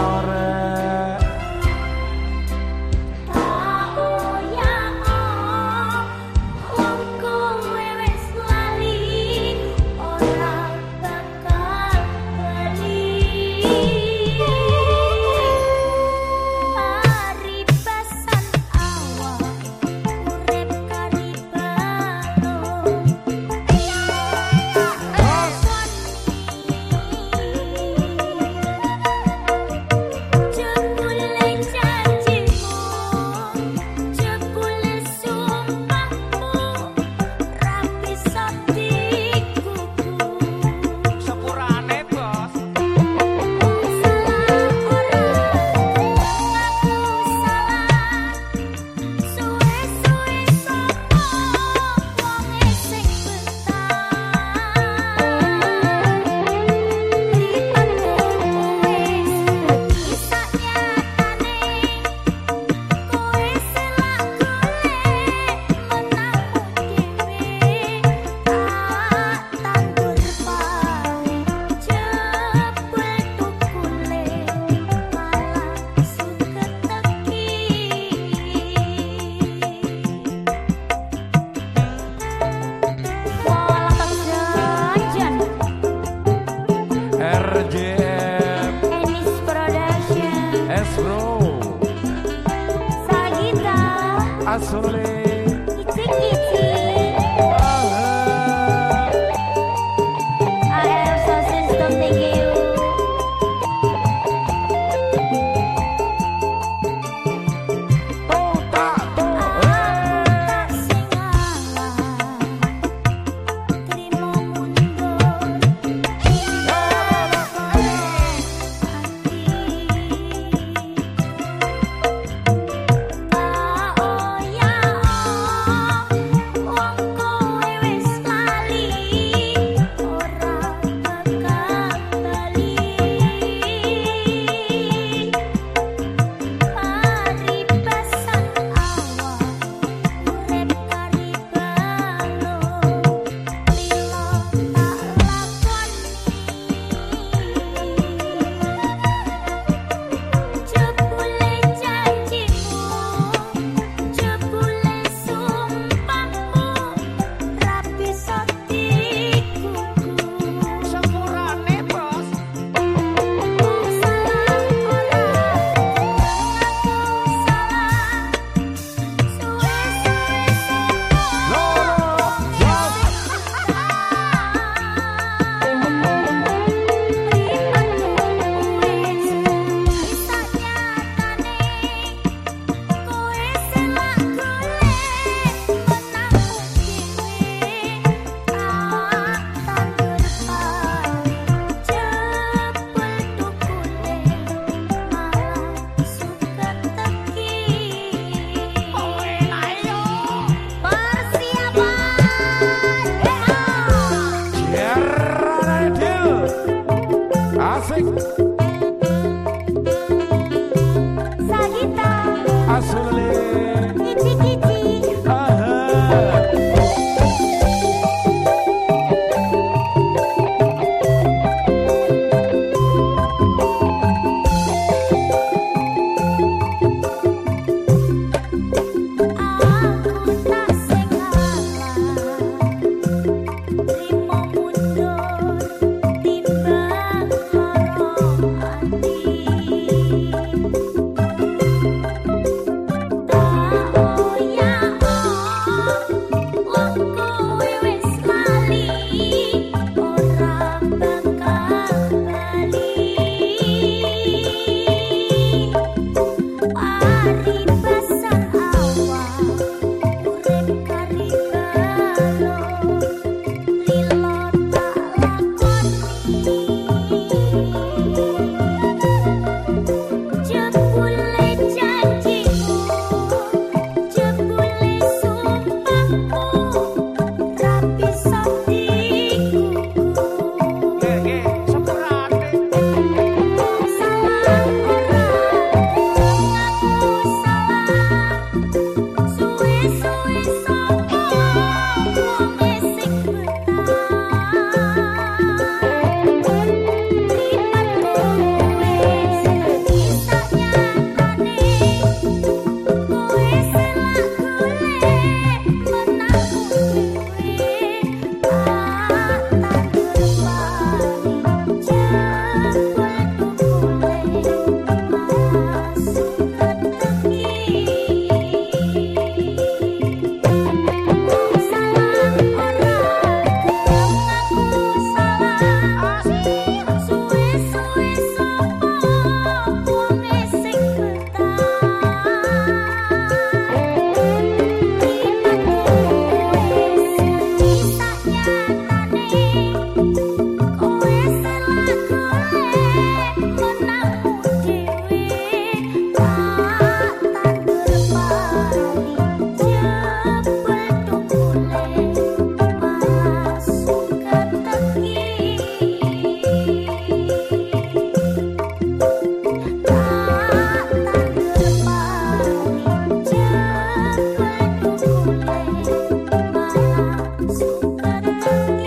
sore sole Thank you.